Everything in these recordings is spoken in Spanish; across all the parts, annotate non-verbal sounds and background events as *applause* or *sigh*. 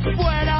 fuera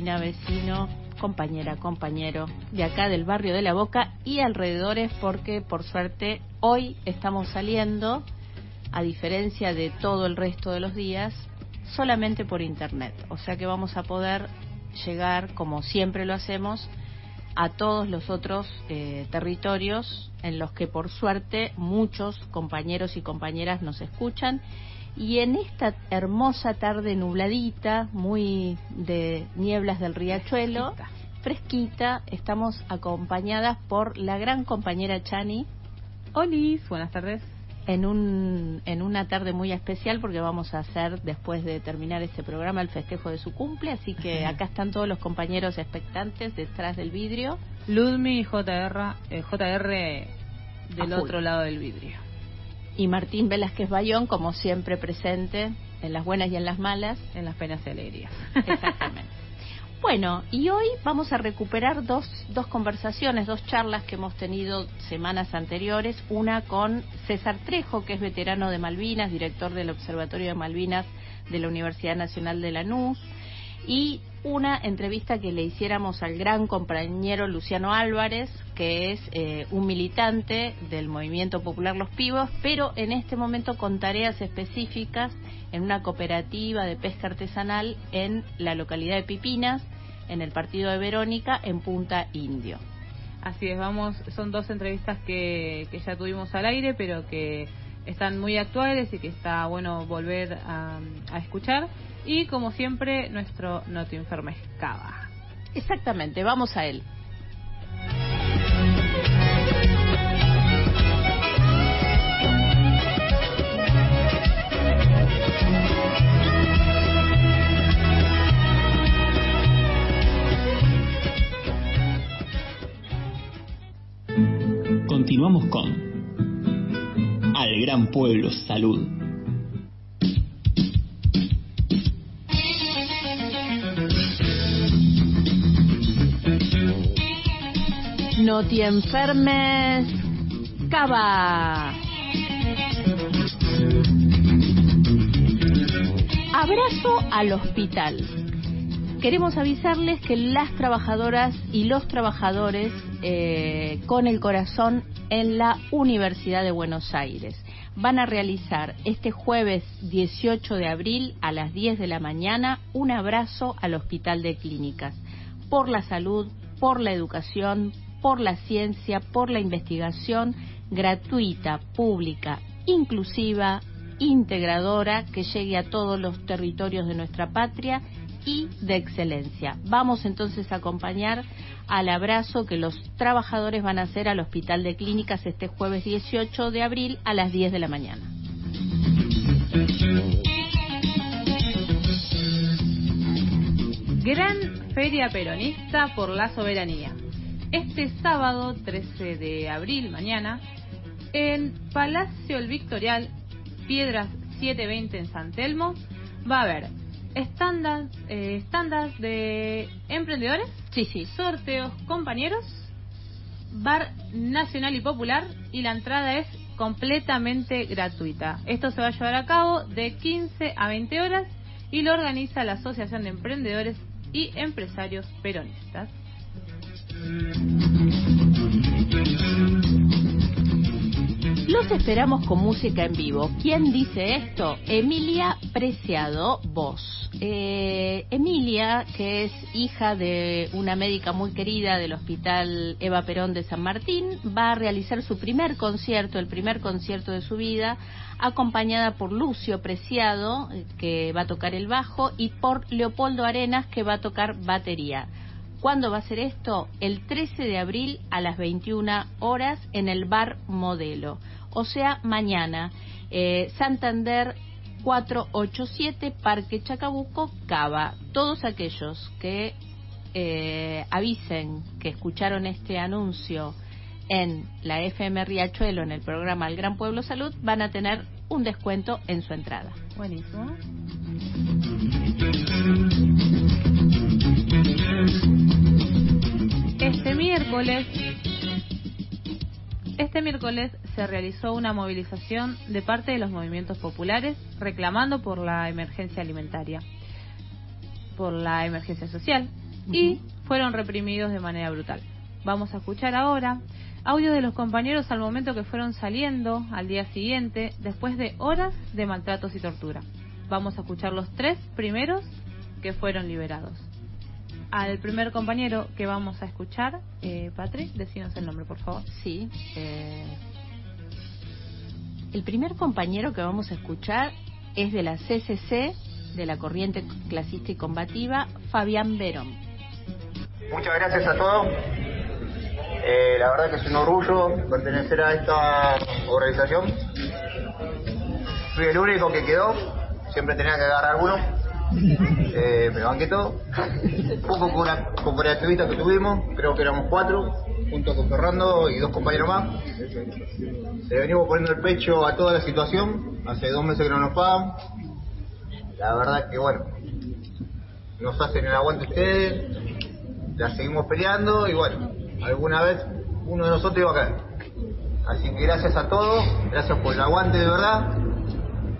vecina, vecino, compañera, compañero de acá del barrio de La Boca y alrededores porque por suerte hoy estamos saliendo, a diferencia de todo el resto de los días, solamente por internet. O sea que vamos a poder llegar, como siempre lo hacemos, a todos los otros eh, territorios en los que por suerte muchos compañeros y compañeras nos escuchan y en esta hermosa tarde nubladita, muy de nieblas del riachuelo, fresquita, estamos acompañadas por la gran compañera Chani Olis, buenas tardes. en, un, en una tarde muy especial porque vamos a hacer, después de terminar este programa, el festejo de su cumple. Así que acá están todos los compañeros expectantes detrás del vidrio. Ludmi y JR, eh, JR del otro lado del vidrio. Y Martín Velázquez Bayón, como siempre, presente en las buenas y en las malas. En las penas y alegrías. *laughs* Exactamente. Bueno, y hoy vamos a recuperar dos, dos conversaciones, dos charlas que hemos tenido semanas anteriores. Una con César Trejo, que es veterano de Malvinas, director del Observatorio de Malvinas de la Universidad Nacional de Lanús. Y una entrevista que le hiciéramos al gran compañero Luciano Álvarez, que es eh, un militante del Movimiento Popular Los Pibos, pero en este momento con tareas específicas en una cooperativa de pesca artesanal en la localidad de Pipinas, en el partido de Verónica, en Punta Indio. Así es, vamos, son dos entrevistas que, que ya tuvimos al aire, pero que están muy actuales y que está bueno volver a, a escuchar. Y como siempre, nuestro No te enfermes cava. Exactamente, vamos a él. Continuamos con Al Gran Pueblo Salud. No te enfermes, cava. Abrazo al hospital. Queremos avisarles que las trabajadoras y los trabajadores eh, con el corazón en la Universidad de Buenos Aires van a realizar este jueves 18 de abril a las 10 de la mañana un abrazo al Hospital de Clínicas por la salud, por la educación, por la ciencia, por la investigación gratuita, pública, inclusiva, integradora, que llegue a todos los territorios de nuestra patria y de excelencia. Vamos entonces a acompañar al abrazo que los trabajadores van a hacer al Hospital de Clínicas este jueves 18 de abril a las 10 de la mañana. Gran Feria Peronista por la Soberanía. Este sábado 13 de abril, mañana, en Palacio El Victorial, Piedras 720 en San Telmo, va a haber estándar, eh, de emprendedores, Sí, sí. sorteos compañeros, bar nacional y popular y la entrada es completamente gratuita. Esto se va a llevar a cabo de 15 a 20 horas y lo organiza la Asociación de Emprendedores y Empresarios Peronistas. Los esperamos con música en vivo. ¿Quién dice esto? Emilia Preciado, voz. Eh, Emilia, que es hija de una médica muy querida del Hospital Eva Perón de San Martín, va a realizar su primer concierto, el primer concierto de su vida, acompañada por Lucio Preciado, eh, que va a tocar el bajo, y por Leopoldo Arenas, que va a tocar batería. ¿Cuándo va a ser esto? El 13 de abril a las 21 horas en el Bar Modelo. O sea, mañana. Eh, Santander 487, Parque Chacabuco, Cava. Todos aquellos que eh, avisen que escucharon este anuncio en la FM Riachuelo, en el programa El Gran Pueblo Salud, van a tener un descuento en su entrada. Buenísimo. Este miércoles, este miércoles se realizó una movilización de parte de los movimientos populares reclamando por la emergencia alimentaria, por la emergencia social y fueron reprimidos de manera brutal. Vamos a escuchar ahora audio de los compañeros al momento que fueron saliendo al día siguiente después de horas de maltratos y tortura. Vamos a escuchar los tres primeros que fueron liberados. Al primer compañero que vamos a escuchar, eh, Patrick, decinos el nombre, por favor. Sí. eh, el primer compañero que vamos a escuchar es de la CCC, de la Corriente Clasista y Combativa, Fabián Verón. Muchas gracias a todos. Eh, la verdad que es un orgullo pertenecer a esta organización. Fui el único que quedó, siempre tenía que agarrar uno. Eh, me banqué todo. Un poco con la cooperativista que tuvimos, creo que éramos cuatro, junto con Fernando y dos compañeros más. Le venimos poniendo el pecho a toda la situación, hace dos meses que no nos pagan. La verdad que bueno, nos hacen el aguante ustedes, la seguimos peleando y bueno, alguna vez uno de nosotros iba a caer. Así que gracias a todos, gracias por el aguante de verdad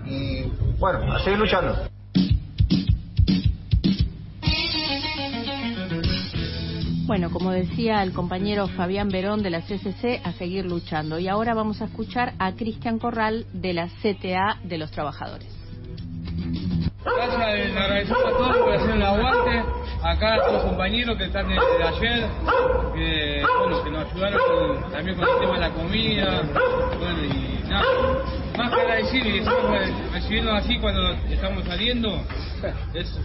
y bueno, a seguir luchando. Bueno, como decía el compañero Fabián Verón de la CCC, a seguir luchando. Y ahora vamos a escuchar a Cristian Corral de la CTA de los Trabajadores. Gracias, agradecemos a todos por hacer el aguante. Acá a todos los compañeros que están desde ayer, que, bueno, que nos ayudaron con- también con el tema de la comida. Bueno, y nada, más que agradecido y estamos así cuando estamos saliendo, es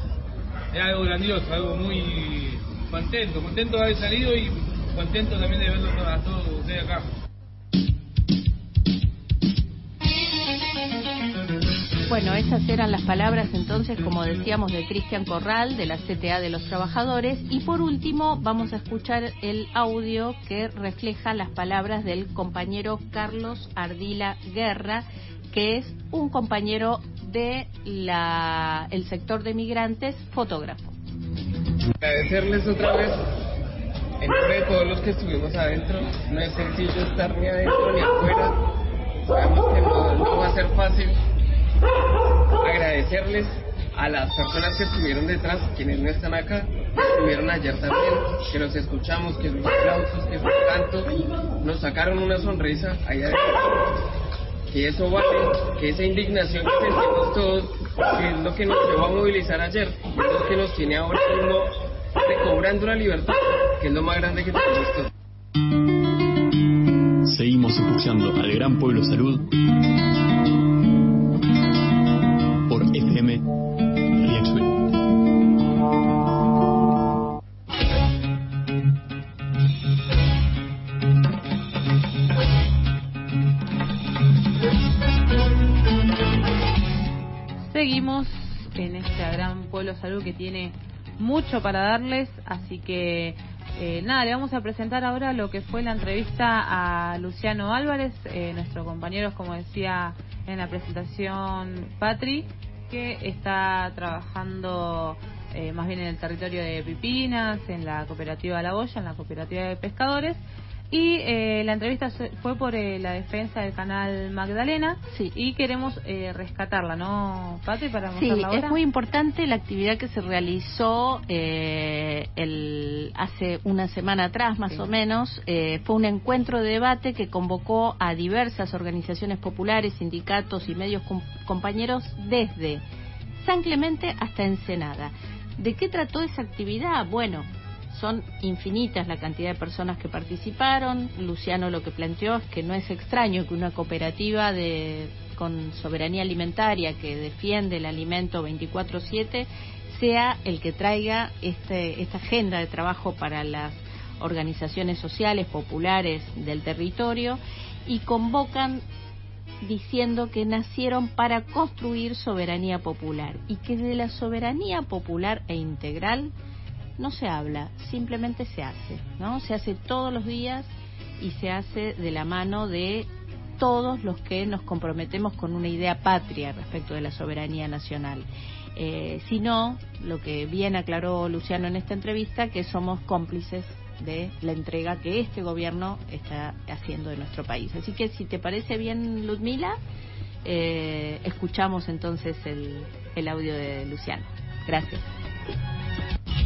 algo grandioso, algo muy contento. Contento de haber salido y contento también de verlos a todos ustedes acá. Bueno, esas eran las palabras entonces, como decíamos, de Cristian Corral, de la CTA de los Trabajadores. Y por último, vamos a escuchar el audio que refleja las palabras del compañero Carlos Ardila Guerra, que es un compañero de sector de migrantes, fotógrafo. Agradecerles otra vez, en nombre de todos los que estuvimos adentro, no es sencillo estar ni adentro ni afuera, sabemos que no, va a ser fácil. Agradecerles a las personas que estuvieron detrás, quienes no están acá, que estuvieron ayer también, que nos escuchamos, que sus aplausos, que sus cantos, nos sacaron una sonrisa ahí adentro que eso vale, que esa indignación que sentimos todos, que es lo que nos llevó a movilizar ayer, es lo que nos tiene ahora mismo recobrando la libertad, que es lo más grande que tenemos todos. Seguimos escuchando al Gran Pueblo Salud Seguimos en este gran pueblo salud que tiene mucho para darles, así que eh, nada, le vamos a presentar ahora lo que fue la entrevista a Luciano Álvarez, eh, nuestro compañero, como decía en la presentación, Patri, que está trabajando eh, más bien en el territorio de Pipinas, en la cooperativa La Boya, en la cooperativa de pescadores. Y eh, la entrevista fue por eh, la defensa del canal Magdalena Sí. y queremos eh, rescatarla, ¿no, Pati? Para Sí, ahora. es muy importante la actividad que se realizó eh, el, hace una semana atrás, más Sí. o menos. Eh, fue un encuentro de debate que convocó a diversas organizaciones populares, sindicatos y medios com- compañeros desde San Clemente hasta Ensenada. ¿De qué trató esa actividad? Bueno, son infinitas la cantidad de personas que participaron. Luciano lo que planteó es que no es extraño que una cooperativa de con soberanía alimentaria que defiende el alimento 24/7 sea el que traiga este, esta agenda de trabajo para las organizaciones sociales populares del territorio y convocan diciendo que nacieron para construir soberanía popular y que de la soberanía popular e integral no se habla, simplemente se hace, ¿no? Se hace todos los días y se hace de la mano de todos los que nos comprometemos con una idea patria respecto de la soberanía nacional. Eh, si no, lo que bien aclaró Luciano en esta entrevista, que somos cómplices de la entrega que este gobierno está haciendo de nuestro país. Así que si te parece bien, Ludmila, eh, escuchamos entonces el, el audio de Luciano. Gracias.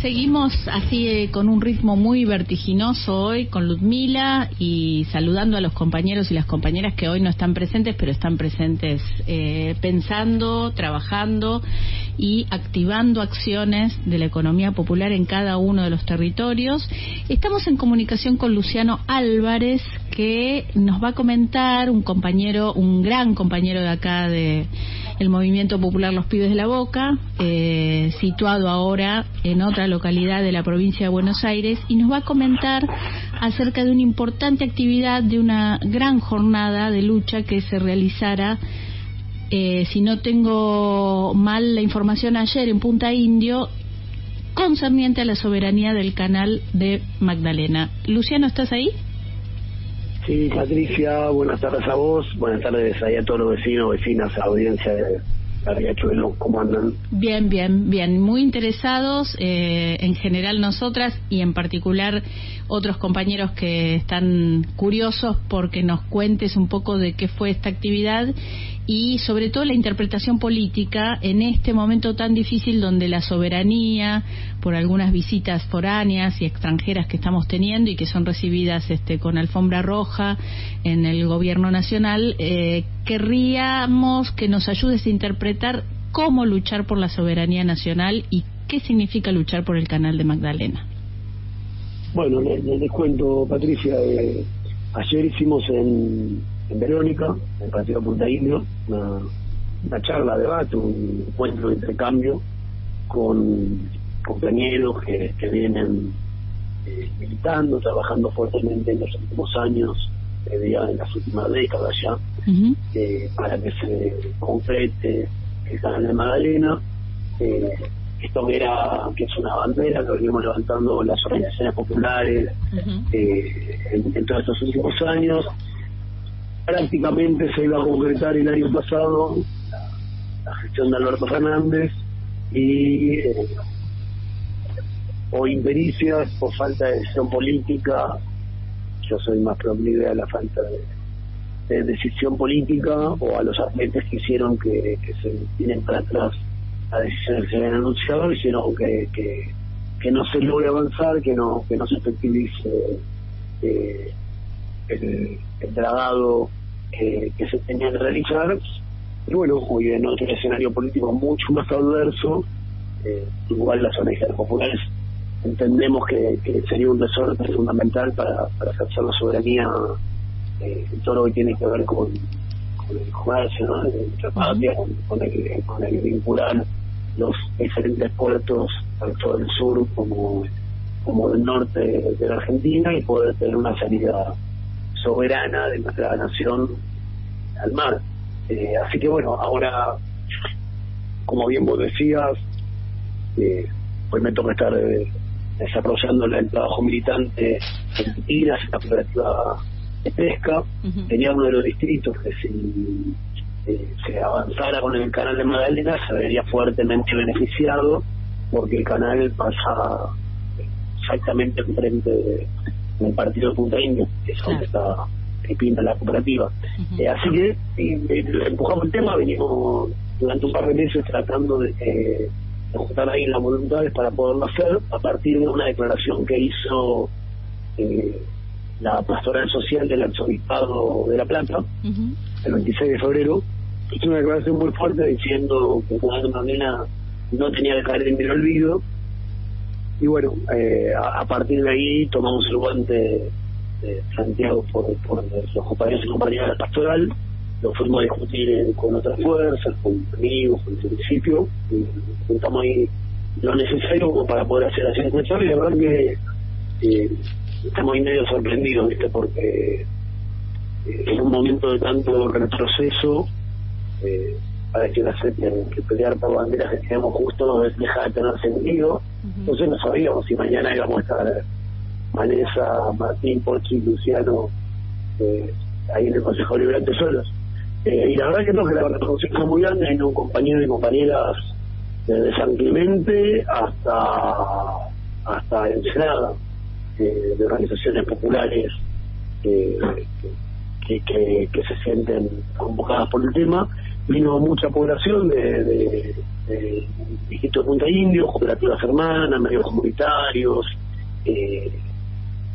Seguimos así eh, con un ritmo muy vertiginoso hoy con Ludmila y saludando a los compañeros y las compañeras que hoy no están presentes, pero están presentes eh, pensando, trabajando y activando acciones de la economía popular en cada uno de los territorios. Estamos en comunicación con Luciano Álvarez, que nos va a comentar, un compañero, un gran compañero de acá de el Movimiento Popular Los Pibes de la Boca, eh, situado ahora en otra localidad de la provincia de Buenos Aires, y nos va a comentar acerca de una importante actividad, de una gran jornada de lucha que se realizará, eh, si no tengo mal la información ayer, en Punta Indio, concerniente a la soberanía del canal de Magdalena. Luciano, ¿estás ahí? Sí, Patricia, buenas tardes a vos, buenas tardes ahí a todos los vecinos, vecinas, audiencia de Riachuelo, ¿cómo andan? Bien, bien, bien. Muy interesados, eh, en general nosotras y en particular otros compañeros que están curiosos porque nos cuentes un poco de qué fue esta actividad y sobre todo la interpretación política en este momento tan difícil donde la soberanía, por algunas visitas foráneas y extranjeras que estamos teniendo y que son recibidas este, con alfombra roja en el gobierno nacional, eh, querríamos que nos ayudes a interpretar cómo luchar por la soberanía nacional y qué significa luchar por el canal de Magdalena. Bueno, les, cuento, Patricia, eh, ayer hicimos en, en Verónica, en el partido Punta Indio, una, una charla, debate, un encuentro de intercambio con compañeros que, que vienen eh, militando, trabajando fuertemente en los últimos años, eh, en las últimas décadas ya, eh, para que se concrete el canal de Magdalena. Eh, esto era, que es una bandera que venimos levantando las organizaciones populares eh, en, en todos estos últimos años. Prácticamente se iba a concretar el año pasado la, gestión de Alberto Fernández y eh, o impericias o falta de decisión política. Yo soy más proclive a la falta de, de decisión política o a los atletas que hicieron que, se tienen para atrás las decisiones que se habían anunciado, hicieron que, que, que no se logre avanzar, que no que no se efectivice eh, el dragado que, que se tenía que realizar. Y bueno, hoy en otro escenario político mucho más adverso, eh, igual las organizaciones populares entendemos que, sería un resorte fundamental para, para ejercer la soberanía eh, todo lo que tiene que ver con, el comercio, ¿no? con, con el, con el vincular los diferentes puertos, tanto del sur como, como del norte de la Argentina, y poder tener una salida soberana de nuestra nación al mar. Eh, así que bueno, ahora como bien vos decías, eh, hoy me toca estar eh, desarrollando el trabajo militante en Tiras, en la cooperativa de pesca. Tenía uno de los distritos que si eh, se avanzara con el canal de Magdalena se vería fuertemente beneficiado porque el canal pasa exactamente enfrente del partido de Punta Indio, que es donde está que pinta la cooperativa. Eh, así que eh, empujamos el tema, venimos durante un par de meses tratando de, eh, de juntar ahí las voluntades para poderlo hacer a partir de una declaración que hizo eh, la pastoral social del arzobispado de La Plata el 26 de febrero. Hizo una declaración muy fuerte diciendo que Juan Magdalena no tenía que caer en el olvido. Y bueno, eh, a, a partir de ahí tomamos el guante eh, planteado por, por los compañeros y compañeras de pastoral, lo fuimos a discutir eh, con otras fuerzas, con amigos, con el municipio, y juntamos ahí lo necesario como para poder hacer así encuestas y la verdad que eh, estamos ahí medio sorprendidos, ¿viste? porque eh, en un momento de tanto retroceso, parece que, que pelear por banderas que tenemos justo deja de tener sentido. Entonces no sabíamos si mañana íbamos a estar Vanessa, Martín, Pochi y Luciano eh, ahí en el Consejo Liberante solos. Eh, y la verdad que no, que la reproducción fue muy grande, hay un compañero y compañeras desde San Clemente hasta hasta Ensenada, eh, de organizaciones populares eh, que, que, que se sienten convocadas por el tema. Vino mucha población de, de, de distritos de Punta Indio, cooperativas hermanas, medios comunitarios, eh,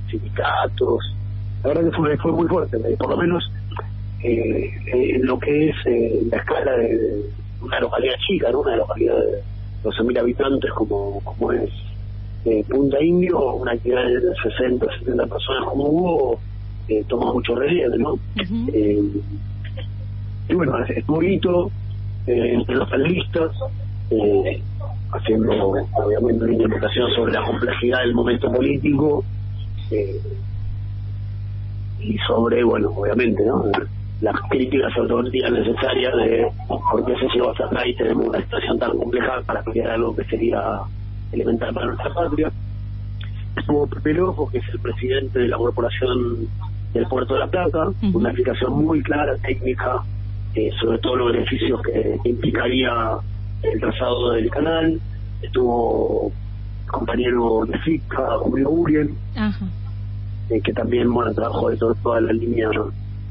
sindicatos. La verdad que fue, fue muy fuerte, eh, por lo menos eh, en lo que es eh, la escala de una localidad chica, ¿no? una localidad de 12.000 habitantes como, como es eh, Punta Indio, una actividad de 60, 70 personas como hubo, eh, toma mucho relieve, ¿no? eh, y bueno, es, bonito, eh, entre los panelistas, eh, haciendo obviamente una interpretación sobre la complejidad del momento político eh, y sobre, bueno, obviamente, ¿no? las críticas automáticas necesarias de por qué se llevó hasta acá y tenemos una situación tan compleja para pelear algo que sería elemental para nuestra patria. Estuvo Pepe Lojo, que es el presidente de la corporación del Puerto de la Plata, una explicación muy clara, técnica, eh, sobre todos los beneficios que implicaría el trazado del canal. Estuvo el compañero de FICA, Julio Uriel, eh, que también bueno trabajó de todo- toda la línea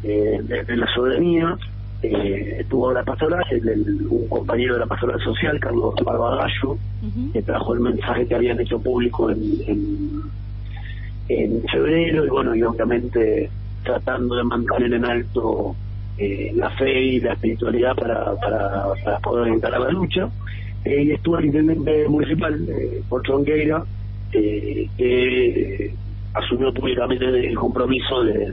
eh, de, de la soberanía. Eh, estuvo la pastoral, el- el- un compañero de la pastoral social, Carlos Barbagallo, que trajo el mensaje que habían hecho público en, en, en febrero y bueno, y obviamente tratando de mantener en alto eh, la fe y la espiritualidad para, para, para poder encarar la lucha. Eh, y estuvo el intendente municipal, eh, Porcho Ongueira, eh, que eh, asumió públicamente el compromiso de,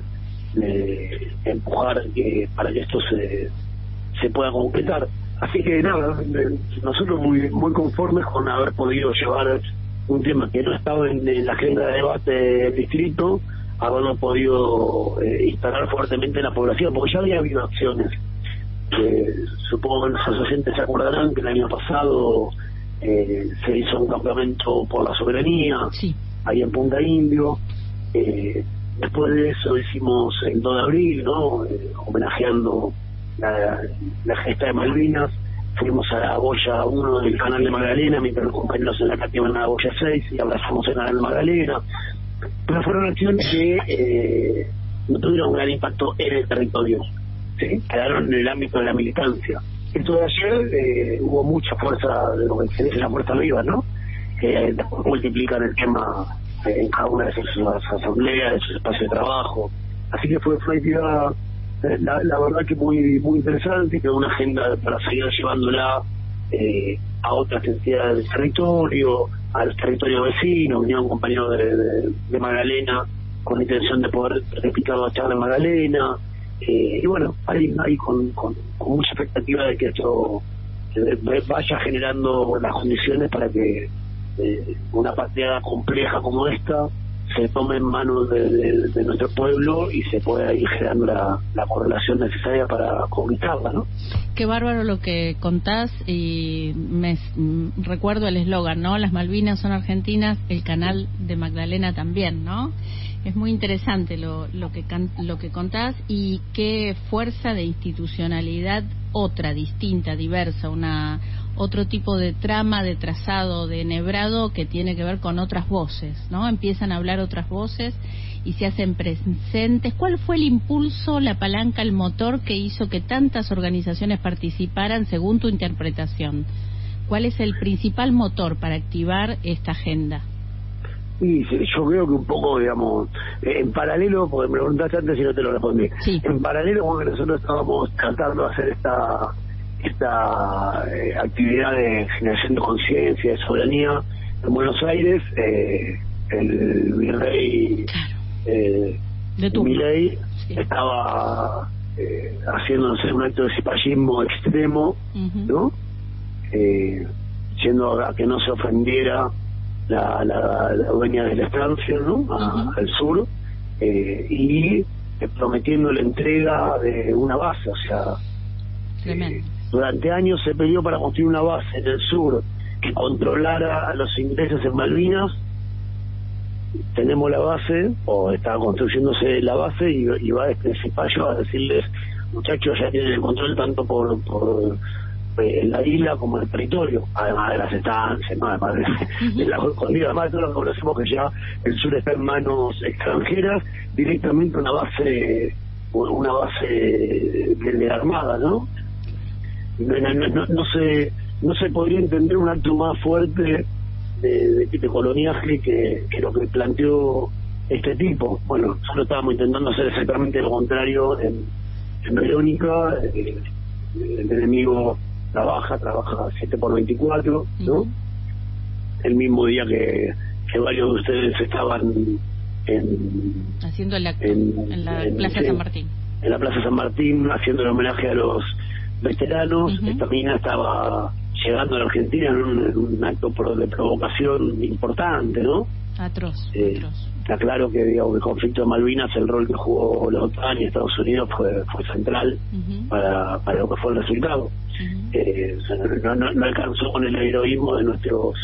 de empujar para que esto se, se pueda concretar. Así que nada, eh, nosotros muy, muy conformes con haber podido llevar un tema que no estaba en la agenda de debate del distrito, haberlo podido eh, instalar fuertemente en la población, porque ya había habido acciones. que supongo que nuestros oyentes se acordarán que el año pasado eh, se hizo un campamento por la soberanía, ahí en Punta Indio. Eh, después de eso hicimos el 2 de abril, ¿no? Eh, homenajeando la, la gesta de Malvinas. Fuimos a la Boya 1 del canal de Magdalena, mientras los compañeros en la CAT iban a la Boya 6 y abrazamos el canal de Magdalena. Pero fueron acciones que eh, no tuvieron un gran impacto en el territorio, ¿sí? quedaron en el ámbito de la militancia. Esto de ayer eh, hubo mucha fuerza de lo que se dice la fuerza viva, ¿no? Que multiplican el tema eh, en cada una de sus asambleas, de sus espacios de trabajo. Así que fue, fue eh, la, la verdad que muy muy interesante, que una agenda para seguir llevándola eh, a otras entidades del territorio, a los territorios vecinos, venía un compañero de, Magdalena con intención de poder replicar la charla en Magdalena, eh, y bueno, ahí, ahí con, con, con mucha expectativa de que esto vaya generando las condiciones para que eh, una pateada compleja como esta se tome en manos de, nuestro pueblo y se pueda ir generando la, la correlación necesaria para conquistarla, ¿no? Qué bárbaro lo que contás y me mm, recuerdo el eslogan, ¿no? Las Malvinas son argentinas, el canal de Magdalena también, ¿no? Es muy interesante lo, lo que lo que contás y qué fuerza de institucionalidad otra, distinta, diversa, una otro tipo de trama, de trazado, de enhebrado que tiene que ver con otras voces, ¿no? Empiezan a hablar otras voces y se hacen presentes. ¿Cuál fue el impulso, la palanca, el motor que hizo que tantas organizaciones participaran según tu interpretación? ¿Cuál es el principal motor para activar esta agenda? Y sí, yo creo que un poco, digamos, en paralelo, porque me preguntaste antes y no te lo respondí, en paralelo con que nosotros estábamos tratando de hacer esta esta eh, actividad de generación de conciencia, de soberanía en Buenos Aires, eh, el virrey eh, Milei estaba eh, sé, un acto de cipallismo extremo, ¿no? Eh, yendo a que no se ofendiera la, la, la dueña de la estancia, ¿no? A- Al sur, eh, y eh, prometiendo la entrega de una base, o sea, Tremendo. Durante años se pidió para construir una base en el sur que controlara a los ingleses en Malvinas. Tenemos la base, o está construyéndose la base, y, y va este Cipallo a decirles, muchachos, ya tienen el control tanto por, por eh, la isla como el territorio, además de las estancias, ¿no? además de, de la escondida, además de todo lo que conocemos que ya el sur está en manos extranjeras, directamente una base una base de, de la armada, ¿no? No, no, no, se no se podría entender un acto más fuerte de, de, de coloniaje que, que lo que planteó este tipo. Bueno, nosotros estábamos intentando hacer exactamente lo contrario en, en Verónica. eh, el enemigo trabaja, trabaja 7 por 24, ¿no? El mismo día que, que varios de ustedes estaban en, Haciendo el acto En- en la en- Plaza. San Martín. en la Plaza San Martín haciendo el homenaje a los veteranos. Esta mina estaba llegando a la Argentina en un, en un acto pro- de provocación importante, ¿no? Atroz, Eh, atroz. Está claro que digamos, el conflicto de Malvinas, el rol que jugó la OTAN y Estados Unidos fue, fue central para, para lo que fue el resultado. Eh, o sea, no, no- no alcanzó con el heroísmo de nuestros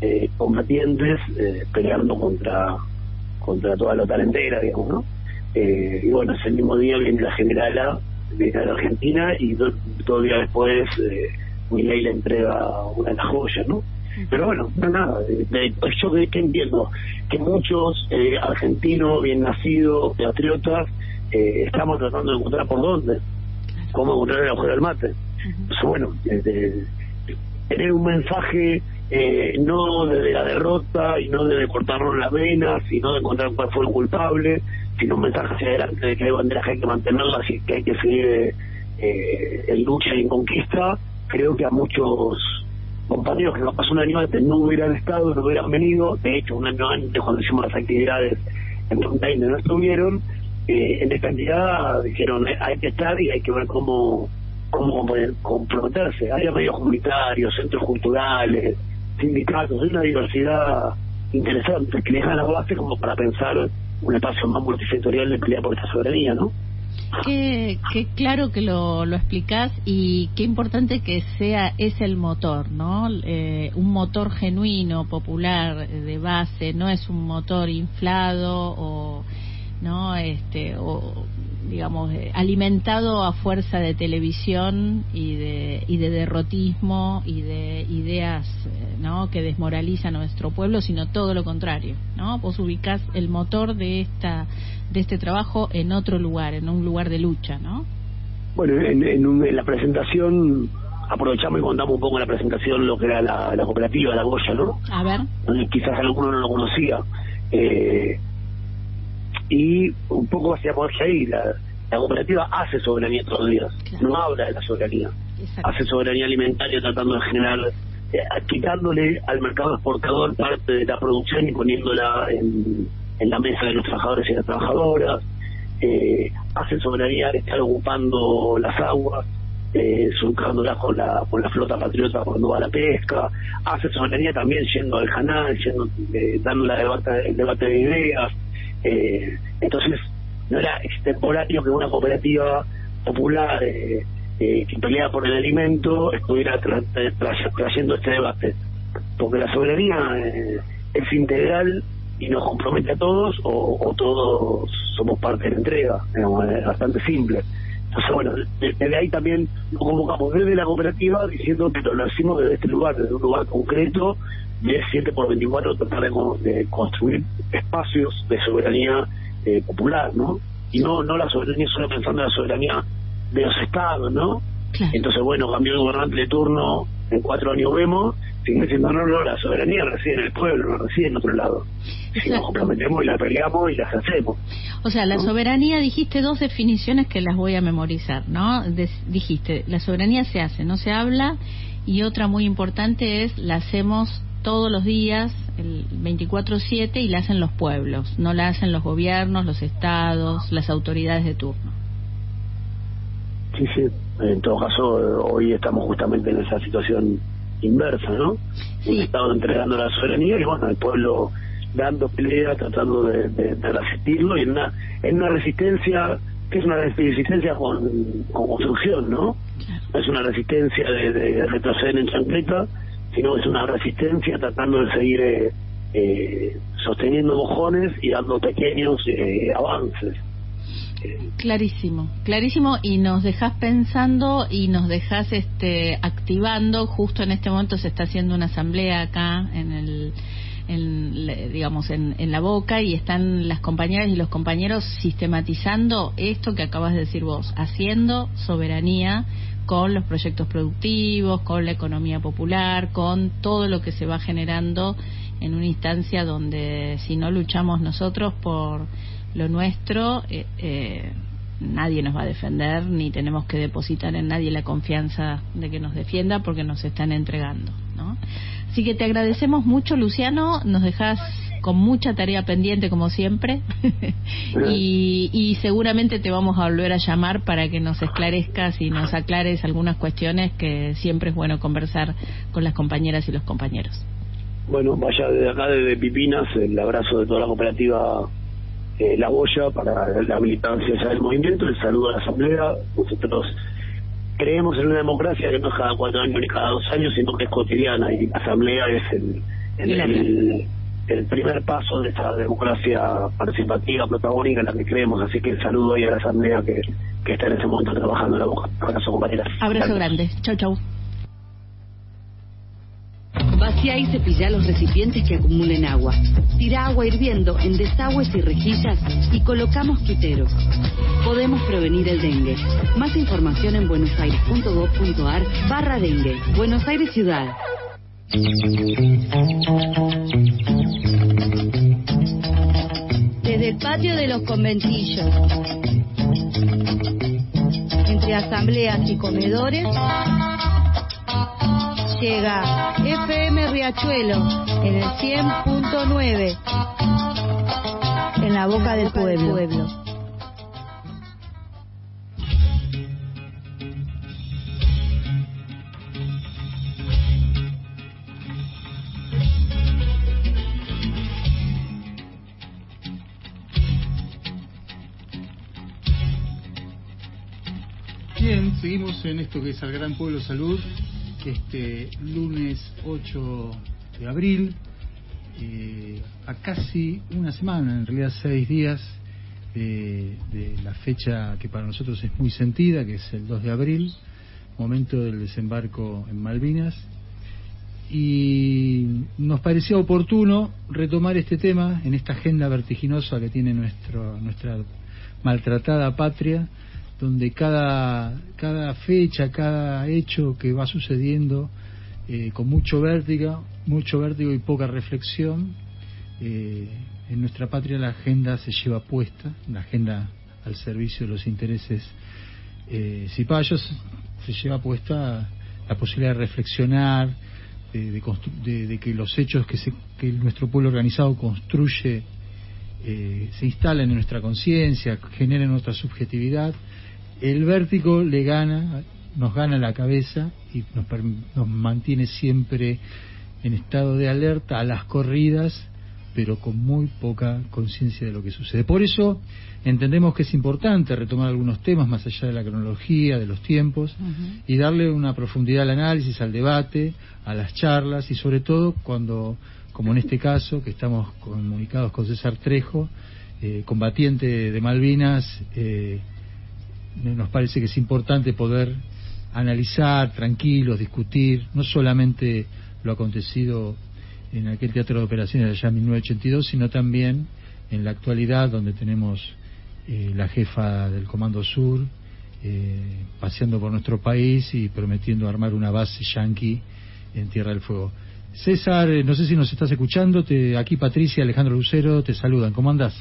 eh, combatientes eh, peleando contra contra toda la OTAN entera, digamos, ¿no? Eh, y bueno, ese mismo día viene la generala, la Argentina y do- dos días después eh, Milei le entrega una de las joyas, ¿no? Pero bueno, no nada, de- de- pues yo que, que entiendo que muchos eh, argentinos bien nacidos, patriotas, eh, estamos tratando de encontrar por dónde, cómo encontrar el agujero del mate. Entonces, bueno, de- de- tener un mensaje eh, no desde la derrota y no desde cortarnos las venas y no de encontrar cuál fue el culpable, sino un mensaje hacia adelante de que hay banderas que hay que mantenerlas y que hay que seguir eh, en lucha y en conquista, creo que a muchos compañeros que capaz un año antes no hubieran estado, no hubieran venido, de hecho un año antes cuando hicimos las actividades en Punta India no estuvieron, eh, en esta entidad dijeron hay que estar y hay que ver cómo cómo comprometerse. Hay medios comunitarios, centros culturales, sindicatos, hay una diversidad interesante. Que deja la base como para pensar un espacio más multisectorial de pelea por esta soberanía, ¿no? Qué, claro que lo, lo explicás y qué importante que sea es el motor, ¿no? Eh, un motor genuino, popular, de base, no es un motor inflado o, ¿no? Este, o, digamos, eh, alimentado a fuerza de televisión y de, y de derrotismo y de ideas, eh, ¿no? Que desmoralizan a nuestro pueblo, sino todo lo contrario, ¿no? Vos ubicás el motor de esta de este trabajo en otro lugar, en un lugar de lucha, ¿no? Bueno, en, en, un- en la presentación aprovechamos y contamos un poco en la presentación lo que era la, la cooperativa, la Goya, ¿no? A ver. Quizás alguno no lo conocía. Eh, y un poco hacíamos eje ahí, la, la cooperativa hace soberanía todos los días, no habla de la soberanía, hace soberanía alimentaria tratando de generar, eh, quitándole al mercado exportador parte de la producción y poniéndola en, en la mesa de los trabajadores y las trabajadoras, eh, hace soberanía estar ocupando las aguas, eh, surcándolas con la, con la flota patriota cuando va a la pesca, hace soberanía también yendo al canal, yendo, eh, dando la debate, el debate de ideas. Eh, entonces, no era extemporáneo que una cooperativa popular eh, eh, que pelea por el alimento estuviera tra- tra- trayendo este debate. Porque la soberanía eh, es integral y nos compromete a todos o, o todos somos parte de la entrega. digamos, es bastante simple. Entonces, bueno, de- desde ahí también nos convocamos desde la cooperativa diciendo que lo hacemos desde este lugar, desde un lugar concreto, de 7 por 24 tratar de construir espacios de soberanía eh, popular, ¿no? Y no, no la soberanía solo pensando en la soberanía de los estados, ¿no? Entonces, bueno, cambió el gobernante de turno, en cuatro años vemos, sigue diciendo, no, no, la soberanía reside en el pueblo, no reside en otro lado. Si nos comprometemos y la peleamos y las hacemos. O sea, la soberanía, dijiste dos definiciones que las voy a memorizar, ¿no? Dijiste, la soberanía se hace, no se habla, y otra muy importante es, la hacemos todos los días, el 24-7, y la hacen los pueblos, no la hacen los gobiernos, los estados, las autoridades de turno. Sí, sí. En todo caso, eh, hoy estamos justamente en esa situación inversa, ¿no? Un Estado entregando la soberanía y, bueno, el pueblo dando pelea, tratando de, de- de resistirlo y en una, en una resistencia que es una resistencia con, con construcción, ¿no? No es una resistencia de, de retroceder en chancleta, sino es una resistencia tratando de seguir eh, eh, sosteniendo mojones y dando pequeños eh, avances. Clarísimo, clarísimo y nos dejas pensando y nos dejas este activando. Justo en este momento se está haciendo una asamblea acá en el, en, digamos en, en la boca y están las compañeras y los compañeros sistematizando esto que acabas de decir vos, haciendo soberanía con los proyectos productivos, con la economía popular, con todo lo que se va generando en una instancia donde si no luchamos nosotros por lo nuestro, eh, eh, nadie nos va a defender, ni tenemos que depositar en nadie la confianza de que nos defienda porque nos están entregando. ¿no? Así que te agradecemos mucho, Luciano, nos dejas con mucha tarea pendiente como siempre *laughs* y, y seguramente te vamos a volver a llamar para que nos esclarezcas y nos aclares algunas cuestiones que siempre es bueno conversar con las compañeras y los compañeros. Bueno, vaya desde acá, desde Pipinas, el abrazo de toda la cooperativa eh, La Boya para la militancia ya del movimiento, el saludo a la Asamblea. Nosotros creemos en una democracia que no es cada cuatro años ni cada dos años, sino que es cotidiana y la Asamblea es el, el, el- el primer paso de esta democracia participativa, protagónica en la que creemos. Así que el saludo ahí a la Asamblea que, que está en este momento trabajando en la boca. Abrazo, compañeras. Abrazo grande. Chau, chau. Vacía y cepilla los recipientes que acumulen agua. Tira agua hirviendo en desagües y rejillas y coloca mosquiteros. Podemos prevenir el dengue. Más información en buenosaires.gov.ar barra dengue. Buenos Aires Ciudad. desde el patio de los conventillos, entre asambleas y comedores, llega FM Riachuelo en el 100.9, en la boca del pueblo. Bien, seguimos en esto que es el Gran Pueblo Salud, este lunes 8 de abril, eh, a casi una semana, en realidad seis días, de, de la fecha que para nosotros es muy sentida, que es el 2 de abril, momento del desembarco en Malvinas. Y nos parecía oportuno retomar este tema en esta agenda vertiginosa que tiene nuestro, nuestra maltratada patria, donde cada, cada fecha, cada hecho que va sucediendo eh, con mucho vértigo, mucho vértigo y poca reflexión, eh, en nuestra patria la agenda se lleva puesta, la agenda al servicio de los intereses eh, cipayos, se lleva puesta la posibilidad de reflexionar, de, de de- de que los hechos que, se, que nuestro pueblo organizado construye eh, se instalen en nuestra conciencia, generen nuestra subjetividad. El vértigo le gana nos gana la cabeza y nos, nos mantiene siempre en estado de alerta a las corridas, pero con muy poca conciencia de lo que sucede. Por eso entendemos que es importante retomar algunos temas más allá de la cronología, de los tiempos, y darle una profundidad al análisis, al debate, a las charlas y sobre todo cuando, como en este caso, que estamos comunicados con César Trejo, eh, combatiente de Malvinas, eh, nos parece que es importante poder analizar tranquilos, discutir, no solamente lo acontecido en aquel teatro de operaciones allá en 1982, sino también en la actualidad donde tenemos eh, la jefa del Comando Sur eh, paseando por nuestro país y prometiendo armar una base yanqui en Tierra del Fuego. César, eh, no sé si nos estás escuchando, te, aquí Patricia, Alejandro Lucero, te saludan. ¿Cómo andás?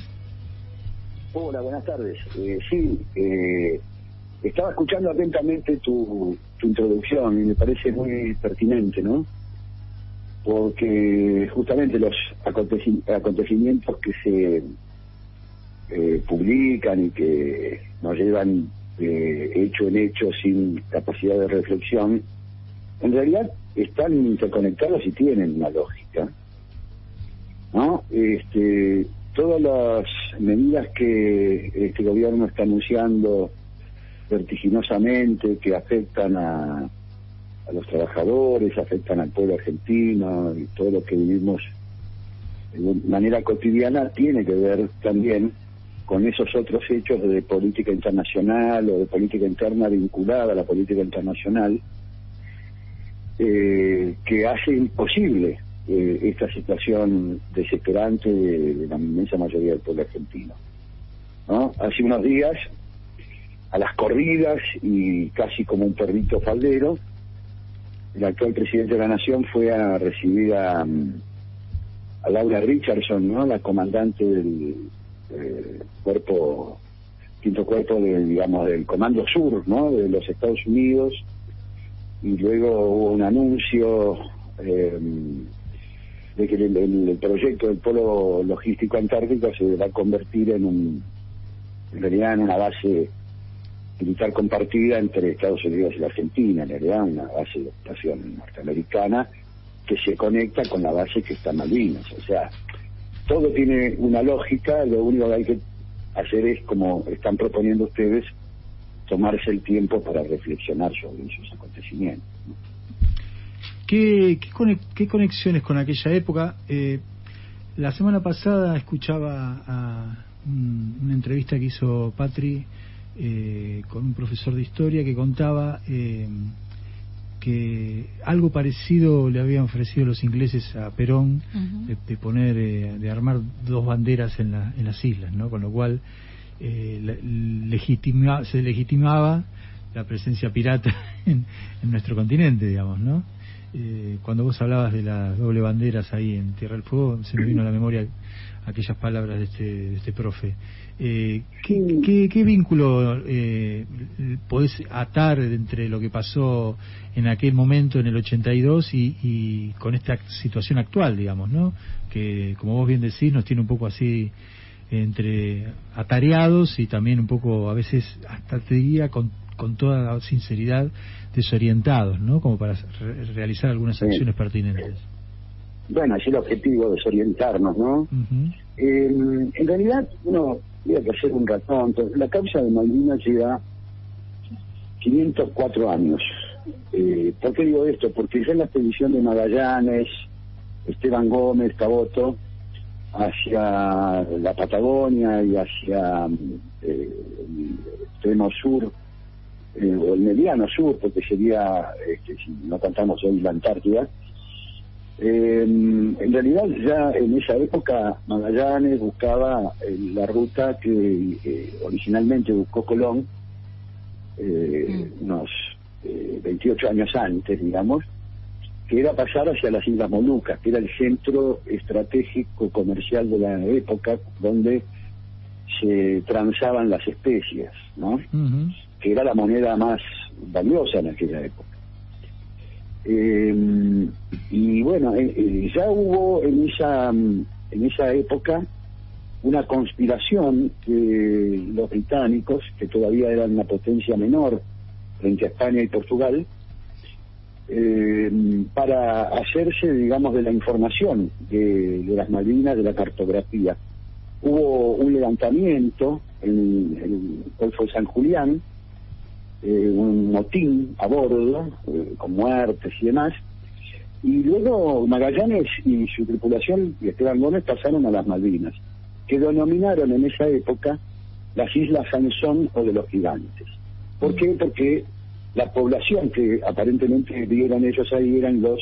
Hola, buenas tardes. Eh, sí, eh, estaba escuchando atentamente tu, tu introducción y me parece muy pertinente, ¿no? Porque justamente los aconteci- acontecimientos que se eh, publican y que nos llevan de hecho en hecho sin capacidad de reflexión, en realidad están interconectados y tienen una lógica. ¿no? Este, todas las medidas que este gobierno está anunciando vertiginosamente, que afectan a, a los trabajadores, afectan al pueblo argentino y todo lo que vivimos de manera cotidiana, tiene que ver también con esos otros hechos de política internacional o de política interna vinculada a la política internacional eh, que hace imposible eh, esta situación desesperante de, la inmensa mayoría del pueblo argentino. ¿no? Hace unos días, a las corridas y casi como un perrito faldero, el actual presidente de la Nación fue a recibir a, mm, a Laura Richardson, ¿no? la comandante del eh, cuerpo, quinto cuerpo del, digamos, del Comando Sur, ¿no? de los Estados Unidos, y luego hubo un anuncio eh, de que el, proyecto del polo logístico antártico se va a convertir en un en en una base militar compartida entre Estados Unidos y la Argentina, en realidad una base de ocupación norteamericana que se conecta con la base que está en Malvinas. O sea, todo tiene una lógica, lo único que hay que hacer es, como están proponiendo ustedes, tomarse el tiempo para reflexionar sobre esos acontecimientos. ¿Qué, qué, cone- qué conexiones con aquella época? Eh, la semana pasada escuchaba a un- una entrevista que hizo Patri eh, con un profesor de historia que contaba eh, que algo parecido le habían ofrecido los ingleses a Perón de, de poner, eh, de armar dos banderas en, la- en las islas, ¿no? Con lo cual eh, legitima- se legitimaba la presencia pirata *laughs* en, en nuestro continente, digamos, ¿no? Eh, cuando vos hablabas de las doble banderas ahí en Tierra del Fuego, se me vino a la memoria aquellas palabras de este, de este profe. Eh, ¿qué, qué, qué vínculo eh, podés atar entre lo que pasó en aquel momento, en el 82, y, y con esta situación actual, digamos, ¿no? Que, como vos bien decís, nos tiene un poco así entre atareados y también un poco, a veces, hasta te diría, con, con toda sinceridad, desorientados, ¿no? Como para re- realizar algunas Sí. acciones pertinentes. Bueno, es el objetivo desorientarnos, ¿no? Eh, en realidad, uno tiene que hacer un ratón. La causa de Malvinas lleva 504 años. Eh, ¿Por qué digo esto? Porque ya en la expedición de Magallanes, Esteban Gómez, Caboto, hacia la Patagonia y hacia eh, el extremo sur, eh, o el mediano sur, porque sería, este, si no contamos hoy la Antártida, eh, en realidad ya en esa época Magallanes buscaba eh, la ruta que eh, originalmente buscó Colón eh, unos eh, 28 años antes, digamos, que era pasar hacia las Islas Molucas, que era el centro estratégico comercial de la época donde se transaban las especias, ¿no? Que era la moneda más valiosa en aquella época. Eh, y bueno, eh, eh, ya hubo en esa, mm, en esa época una conspiración que los británicos, que todavía eran una potencia menor frente a España y Portugal, eh, para hacerse, digamos, de la información de, las Malvinas, de la cartografía. Hubo un levantamiento en el Golfo de San Julián, eh, un motín a bordo, eh, con muertes y demás, y luego Magallanes y su tripulación y Esteban Gómez pasaron a las Malvinas, que denominaron en esa época las Islas Sansón o de los Gigantes. ¿Por qué? Porque la población que aparentemente vieron ellos ahí eran los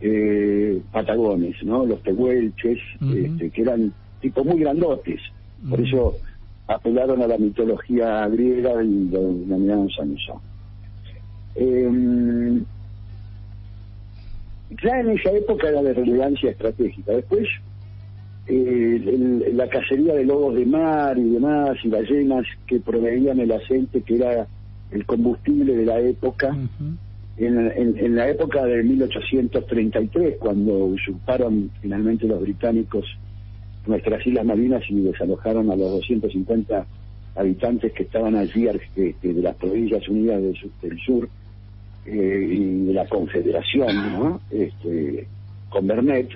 eh, patagones, ¿no? Los tehuelches, este, que eran tipos muy grandotes. Por eso apelaron a la mitología griega y lo denominaron Sansón. Eh, ya en esa época era de relevancia estratégica. Después, eh, el- la cacería de lobos de mar y demás, y ballenas que proveían el aceite que era el combustible de la época. En, en- en la época de 1833, cuando usurparon finalmente los británicos nuestras Islas Malvinas y desalojaron a los 250 habitantes que estaban allí que de las Provincias Unidas del Sur, del sur, eh, y de la Confederación, ¿no? Este, con Bernet,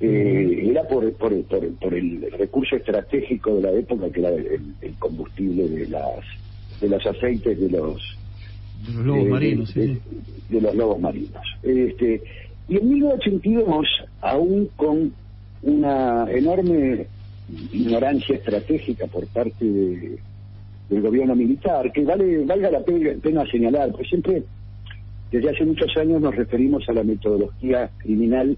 eh, era por, por, por, por el recurso estratégico de la época que era el, el combustible de las de los aceites de los De los lobos eh, marinos, sí, de, de los lobos marinos. Este, y en 1982, aún con una enorme ignorancia estratégica por parte de- del gobierno militar, que vale valga la pe- pena señalar, porque siempre, desde hace muchos años nos referimos a la metodología criminal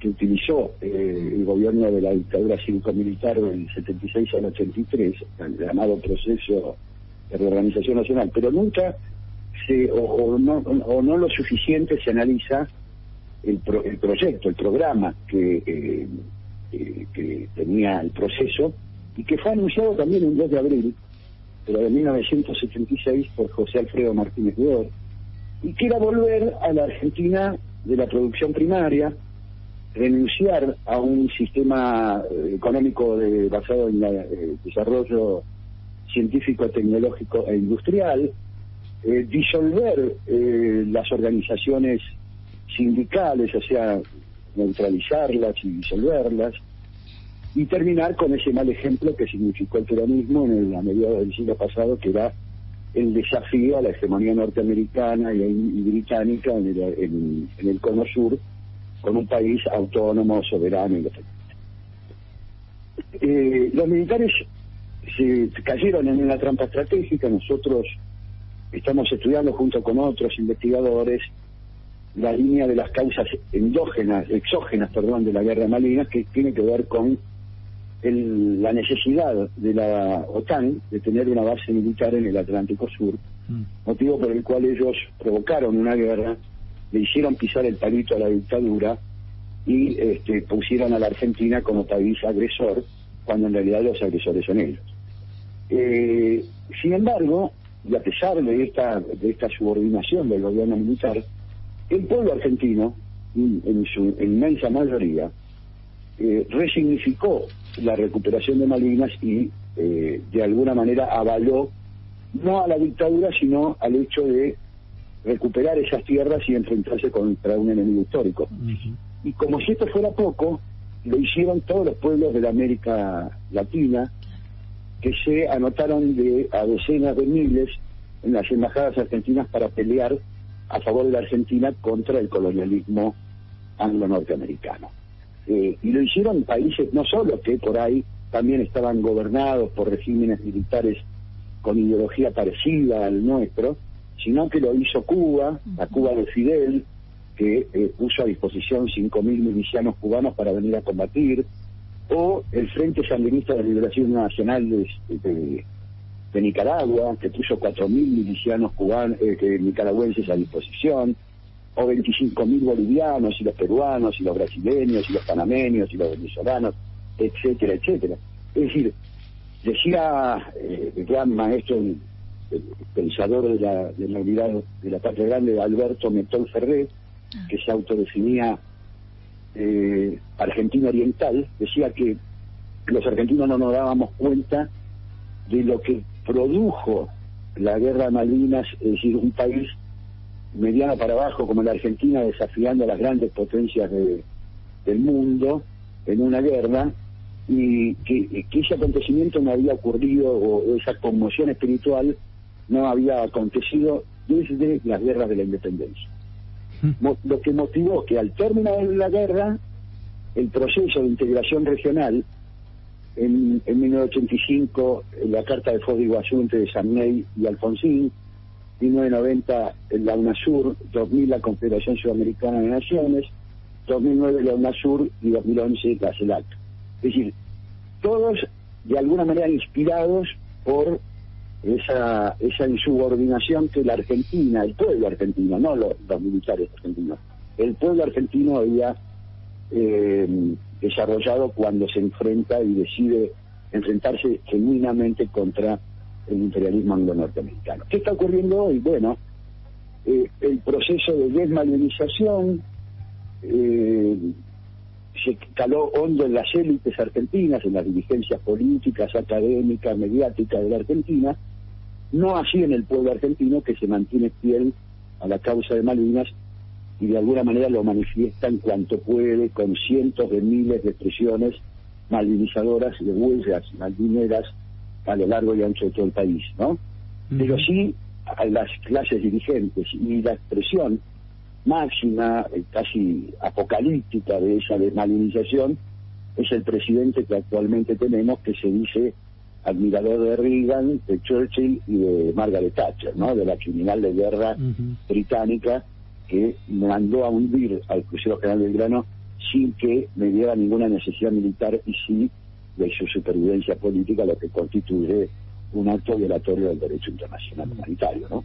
que utilizó eh, el gobierno de la dictadura cívico-militar del 76 al 83, el llamado proceso de reorganización nacional, pero nunca se, o, o no, o no lo suficiente se analiza el, pro- el proyecto, el programa que, eh, eh, que tenía el proceso y que fue anunciado también el 2 de abril, pero de 1976 por José Alfredo Martínez de Or, y que era volver a la Argentina de la producción primaria, renunciar a un sistema eh, económico de- basado en el desarrollo científico, tecnológico e industrial, disolver eh, las organizaciones sindicales, o sea, neutralizarlas y disolverlas, y terminar con ese mal ejemplo que significó el peronismo en el, a mediados del siglo pasado, que era el desafío a la hegemonía norteamericana y, británica en el, en el cono sur, con un país autónomo, soberano, independiente. Eh, los militares se cayeron en una trampa estratégica, nosotros estamos estudiando junto con otros investigadores la línea de las causas endógenas, exógenas, perdón, de la guerra de Malvinas, que tiene que ver con el- la necesidad de la OTAN de tener una base militar en el Atlántico Sur, motivo por el cual ellos provocaron una guerra, le hicieron pisar el palito a la dictadura y este, pusieron a la Argentina como país agresor, cuando en realidad los agresores son ellos. Eh, sin embargo, y a pesar de esta, de esta subordinación del gobierno militar, el pueblo argentino, en su inmensa mayoría, eh, resignificó la recuperación de Malvinas y eh, de alguna manera avaló no a la dictadura, sino al hecho de recuperar esas tierras y enfrentarse contra un enemigo histórico. Y como si esto fuera poco, lo hicieron todos los pueblos de la América Latina, que se anotaron de a decenas de miles en las embajadas argentinas para pelear a favor de la Argentina contra el colonialismo anglo-norteamericano. Eh, y lo hicieron países no solo que por ahí también estaban gobernados por regímenes militares con ideología parecida al nuestro, sino que lo hizo Cuba, la Cuba de Fidel, que eh, puso a disposición 5.000 milicianos cubanos para venir a combatir, o el Frente Sandinista de Liberación Nacional de, de- de Nicaragua, que puso 4.000 milicianos cubanos, eh, nicaragüenses a disposición, o 25.000 bolivianos, y los peruanos, y los brasileños, y los panameños, y los venezolanos, etcétera, etcétera. Es decir, decía eh, el gran maestro, el, el pensador de la, de la unidad de la patria grande, Alberto Metón Ferré, que se autodefinía eh, argentino oriental, decía que los argentinos no nos dábamos cuenta de lo que produjo la guerra de Malvinas, es decir, un país mediano para abajo como la Argentina desafiando a las grandes potencias de- del mundo en una guerra y que, que ese acontecimiento no había ocurrido o esa conmoción espiritual no había acontecido desde las guerras de la independencia. Mo- Lo que motivó que al término de la guerra el proceso de integración regional en, en 1985 en la Carta de Foz de Iguazú entre Sarney y Alfonsín, 1990 en la UNASUR, 2000 la Confederación Sudamericana de Naciones, 2009 la UNASUR. Y 2011 la CELAC. Es decir, todos de alguna manera inspirados por esa, esa insubordinación que la Argentina, el pueblo argentino, no los, los militares argentinos, el pueblo argentino había eh, desarrollado cuando se enfrenta y decide enfrentarse genuinamente contra el imperialismo anglo-norteamericano. ¿Qué está ocurriendo hoy? Bueno, eh, el proceso de desmalvinización eh, se caló hondo en las élites argentinas, en las dirigencias políticas, académicas, mediáticas de la Argentina, no así en el pueblo argentino que se mantiene fiel a la causa de Malvinas y de alguna manera lo manifiesta en cuanto puede con cientos de miles de expresiones malvinizadoras de huellas malvineras a lo largo y ancho de todo el país, ¿no? Pero sí a las clases dirigentes y la expresión máxima, eh, casi apocalíptica de esa desmalvinización es el presidente que actualmente tenemos que se dice admirador de Reagan, de Churchill y de Margaret Thatcher, ¿no? De la criminal de guerra británica que mandó a hundir al crucero general Belgrano sin que me diera ninguna necesidad militar y sí de su supervivencia política, lo que constituye un acto violatorio del derecho internacional humanitario, ¿no?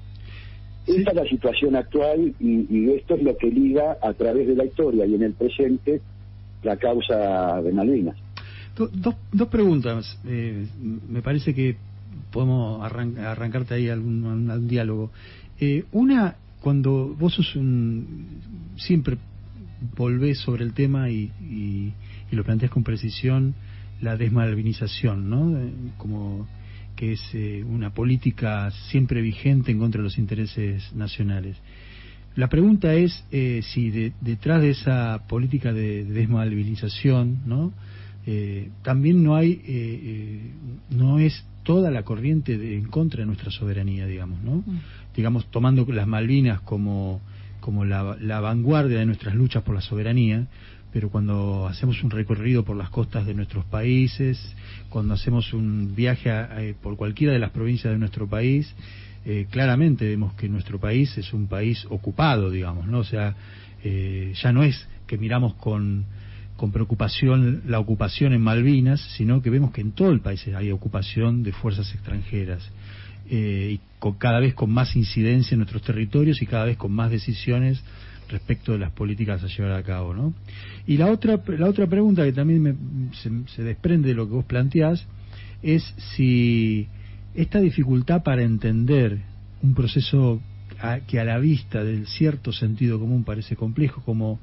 Esta es la situación actual y, y esto es lo que liga a través de la historia y en el presente la causa de Malvinas. Do- dos, dos preguntas. Eh, me parece que podemos arran- arrancarte ahí algún, algún diálogo. Eh, una, cuando vos sos un. siempre volvés sobre el tema y, y, y lo planteas con precisión, la desmalvinización, ¿no? Eh, Como que es eh, una política siempre vigente en contra de los intereses nacionales. La pregunta es eh, si de- detrás de esa política de, de desmalvinización, ¿no? Eh, también no hay, eh, no es toda la corriente de- en contra de nuestra soberanía, digamos, ¿no? Digamos, tomando las Malvinas como, como la, la vanguardia de nuestras luchas por la soberanía, pero cuando hacemos un recorrido por las costas de nuestros países, cuando hacemos un viaje a- a- por cualquiera de las provincias de nuestro país, eh, claramente vemos que nuestro país es un país ocupado, digamos, ¿no? O sea, eh, ya no es que miramos con, con preocupación la ocupación en Malvinas, sino que vemos que en todo el país hay ocupación de fuerzas extranjeras. eh, y cada vez con más incidencia en nuestros territorios y cada vez con más decisiones respecto de las políticas a llevar a cabo, ¿no? Y la otra la otra pregunta que también me- se, desprende de lo que vos planteás es si esta dificultad para entender un proceso que a la vista del cierto sentido común parece complejo, como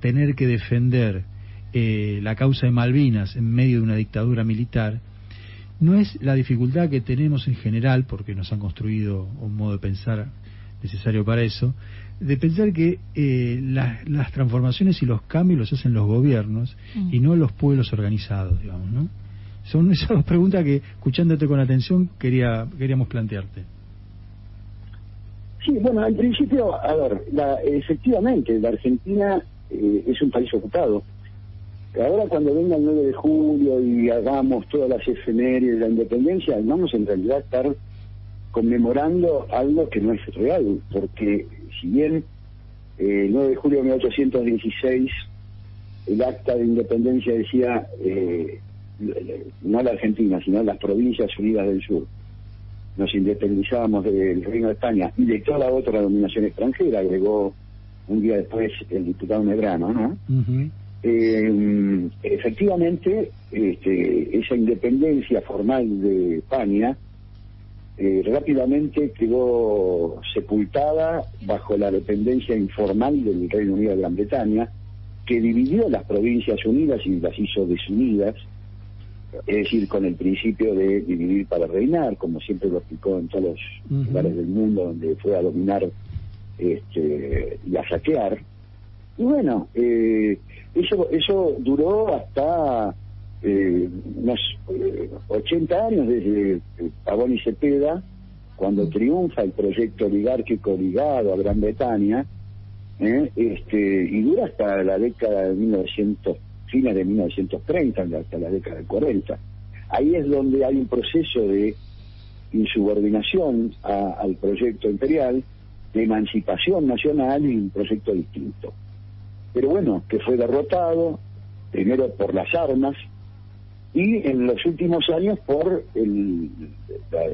tener que defender eh, la causa de Malvinas en medio de una dictadura militar, no es la dificultad que tenemos en general, porque nos han construido un modo de pensar necesario para eso, de pensar que eh, las, las transformaciones y los cambios los hacen los gobiernos Mm. y no los pueblos organizados, digamos, ¿no? Son *laughs* esas dos preguntas que, escuchándote con atención, quería queríamos plantearte. Sí, bueno, al principio, a ver, la- efectivamente, la Argentina eh, es un país ocupado. Ahora cuando venga el 9 de julio y hagamos todas las efemérides de la independencia, vamos en realidad a estar conmemorando algo que no es real, porque si bien eh, el 9 de julio de 1816 el acta de independencia decía eh, no la Argentina, sino las provincias unidas del sur, nos independizábamos del Reino de España y de toda la otra dominación extranjera, agregó un día después el diputado Medrano, ¿no? Eh, efectivamente, este, esa independencia formal de España eh, rápidamente quedó sepultada bajo la dependencia informal del Reino Unido de Gran Bretaña, que dividió las provincias unidas y las hizo desunidas, es decir, con el principio de dividir para reinar, como siempre lo explicó en todos los lugares del mundo donde fue a dominar este, y a saquear. Y bueno, eh, eso, eso duró hasta eh, unos eh, 80 años desde eh, Pavón y Cepeda, cuando triunfa el proyecto oligárquico ligado a Gran Bretaña, ¿eh? este, y dura hasta la década de 1900, fines de 1930, hasta la década del 40. Ahí es donde hay un proceso de insubordinación a- al proyecto imperial, de emancipación nacional y un proyecto distinto. Pero bueno, que fue derrotado, primero por las armas, y en los últimos años por el,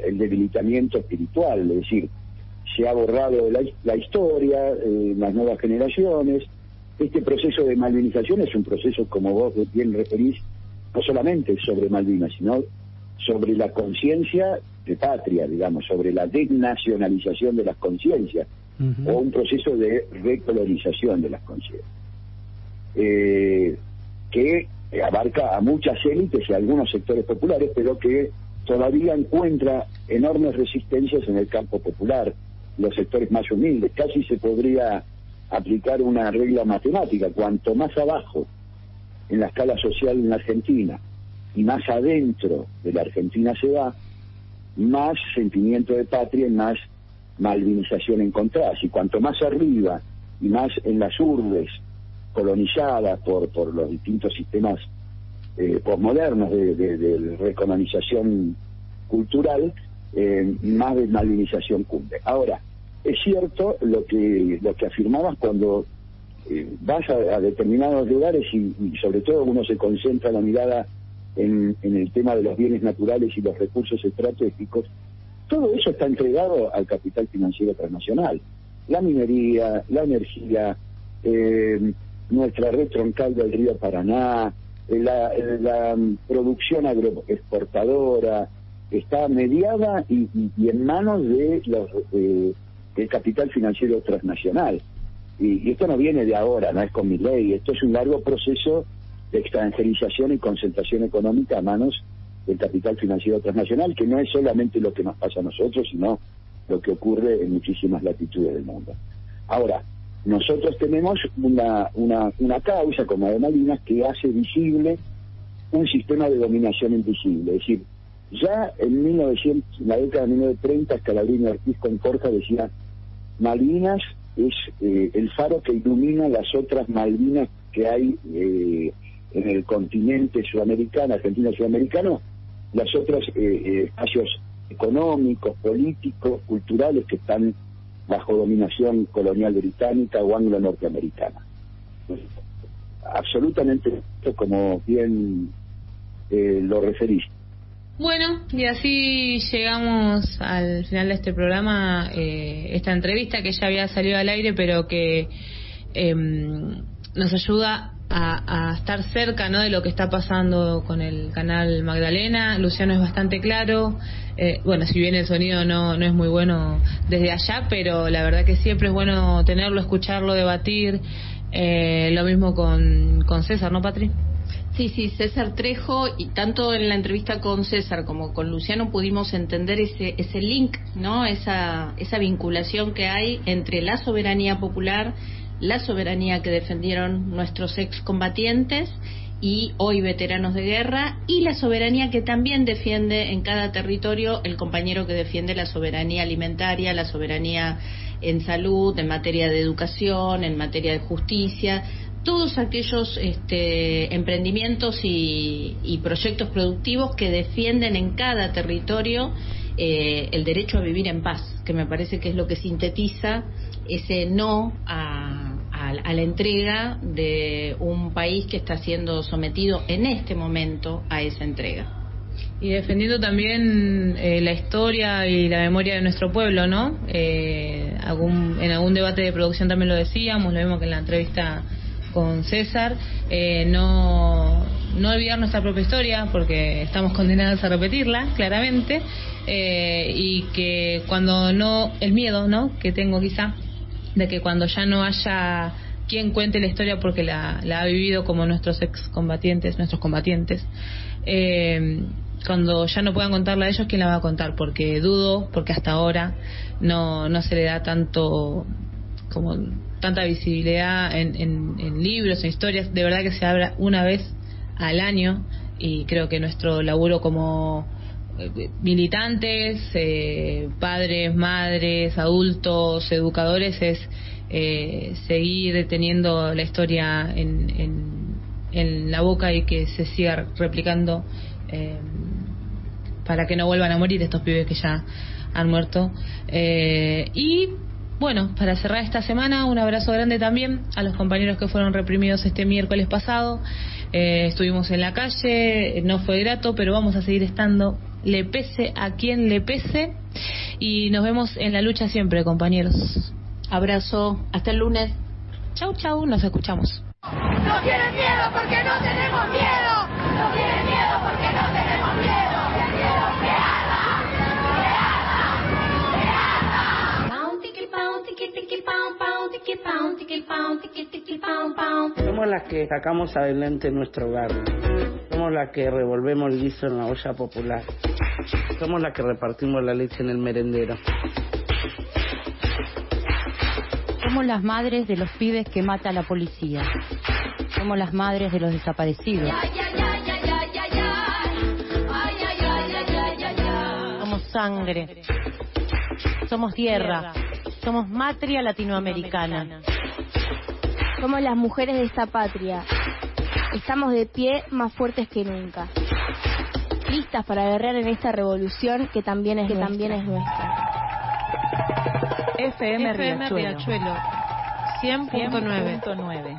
el debilitamiento espiritual, es decir, se ha borrado la, la historia, eh, las nuevas generaciones. Este proceso de malvinización es un proceso, como vos bien referís, no solamente sobre Malvinas, sino sobre la conciencia de patria, digamos, sobre la desnacionalización de las conciencias, o un proceso de recolonización de las conciencias, eh, que abarca a muchas élites y a algunos sectores populares, pero que todavía encuentra enormes resistencias en el campo popular, los sectores más humildes. Casi se podría aplicar una regla matemática, cuanto más abajo en la escala social en la Argentina y más adentro de la Argentina se va, más sentimiento de patria y más malvinización encontrás. Y cuanto más arriba y más en las urbes colonizadas por, por los distintos sistemas eh, posmodernos de, de- de recolonización cultural, eh, más desmalvinización cumple. Ahora, es cierto lo que, lo que afirmabas cuando eh, vas a, a determinados lugares y, y sobre todo uno se concentra la mirada en, en el tema de los bienes naturales y los recursos estratégicos, todo eso está entregado al capital financiero transnacional. La minería, la energía, eh, nuestra red troncal del río Paraná, eh, la, eh, mm, producción agroexportadora, está mediada y, en manos de los, eh, del capital financiero transnacional. Y esto no viene de ahora, no es con mi ley, esto es un largo proceso de extranjerización y concentración económica a manos del capital financiero transnacional, que no es solamente lo que nos pasa a nosotros, sino lo que ocurre en muchísimas latitudes del mundo. Ahora, nosotros tenemos una, una, una causa como de Malvinas que hace visible un sistema de dominación invisible. Es decir, ya en 1900, en la década de 1930, Scalabrini Ortiz con Corja decía, Malvinas es eh, el faro que ilumina las otras Malvinas que hay eh, en el continente sudamericano, argentino sudamericano, las otras eh, eh, espacios económicos, políticos, culturales que están bajo dominación colonial británica o anglo-norteamericana. Absolutamente, como bien eh, lo referís. Bueno, y así llegamos al final de este programa, eh, esta entrevista que ya había salido al aire, pero que em, nos ayuda a, a estar cerca ¿no? de lo que está pasando con el canal Magdalena. Luciano es bastante claro. Eh, bueno, si bien el sonido no, no es muy bueno desde allá, pero la verdad que siempre es bueno tenerlo, escucharlo, debatir. Eh, lo mismo con, con César, ¿no, Patri? Sí, sí, César Trejo, y tanto en la entrevista con César como con Luciano pudimos entender ese, ese link, ¿no? Esa, esa vinculación que hay entre la soberanía popular, la soberanía que defendieron nuestros excombatientes y hoy veteranos de guerra, y la soberanía que también defiende en cada territorio el compañero que defiende la soberanía alimentaria, la soberanía en salud, en materia de educación, en materia de justicia, todos aquellos este, emprendimientos y, y proyectos productivos que defienden en cada territorio eh, el derecho a vivir en paz, que me parece que es lo que sintetiza ese no a, a- la entrega de un país que está siendo sometido en este momento a esa entrega. Y defendiendo también eh, la historia y la memoria de nuestro pueblo, ¿no? Eh, algún, en algún debate de producción también lo decíamos, lo vimos que en la entrevista con César, eh, no, no olvidar nuestra propia historia, porque estamos condenados a repetirla, claramente, eh, y que cuando no, el miedo, ¿no? Que tengo quizá, de que cuando ya no haya quien cuente la historia porque la, la ha vivido como nuestros excombatientes, nuestros combatientes. Eh, cuando ya no puedan contarla a ellos, ¿quién la va a contar? Porque dudo, porque hasta ahora no, no se le da tanto como tanta visibilidad en, en, en libros, en historias. De verdad que se habla una vez al año y creo que nuestro laburo como militantes, eh, padres, madres, adultos, educadores es eh, seguir teniendo la historia en, en, en, la boca y que se siga replicando eh, para que no vuelvan a morir estos pibes que ya han muerto. Eh, y bueno, para cerrar esta semana, un abrazo grande también a los compañeros que fueron reprimidos este miércoles pasado. Eh, estuvimos en la calle, no fue grato, pero vamos a seguir estando, le pese a quien le pese. Y nos vemos en la lucha siempre, compañeros. Abrazo, hasta el lunes. Chau, chau, nos escuchamos. No tienen miedo porque no tenemos miedo. No tienen miedo porque no tenemos miedo. El miedo tiki, pão, tiki, tiki, pão, pão. Somos las que sacamos adelante nuestro hogar. Somos las que revolvemos el guiso en la olla popular. Somos las que repartimos la leche en el merendero. Somos las madres de los pibes que mata la policía. Somos las madres de los desaparecidos. Somos sangre. Somos tierra. Somos matria latinoamericana. Somos las mujeres de esta patria. Estamos de pie más fuertes que nunca. Listas para guerrear en esta revolución que también es, que también es nuestra. FM, FM Riachuelo. Riachuelo 100.9. 100.9.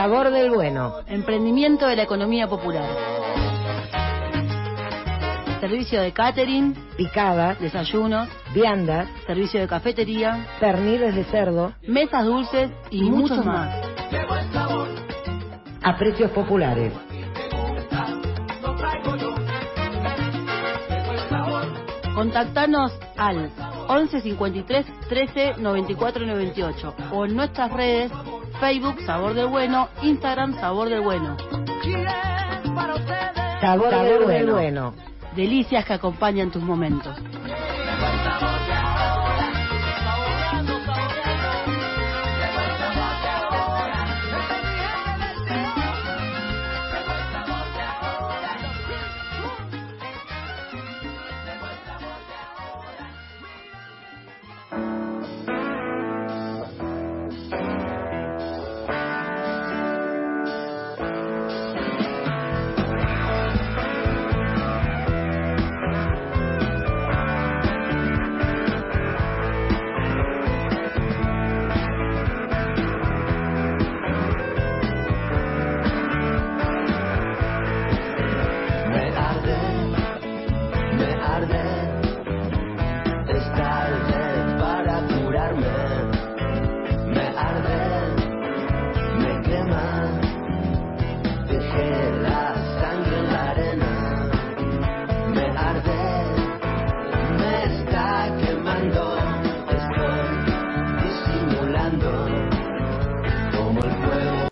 Sabor del bueno. Emprendimiento de la economía popular. Servicio de catering, Picadas, desayunos, viandas, servicio de cafetería, perniles de cerdo, mesas dulces y, muchos más. a precios populares. Contactanos al 11 53 13 94 98 o en nuestras redes Facebook Sabor del Bueno, Instagram Sabor del Bueno. Sabor, del bueno. Delicias que acompañan tus momentos.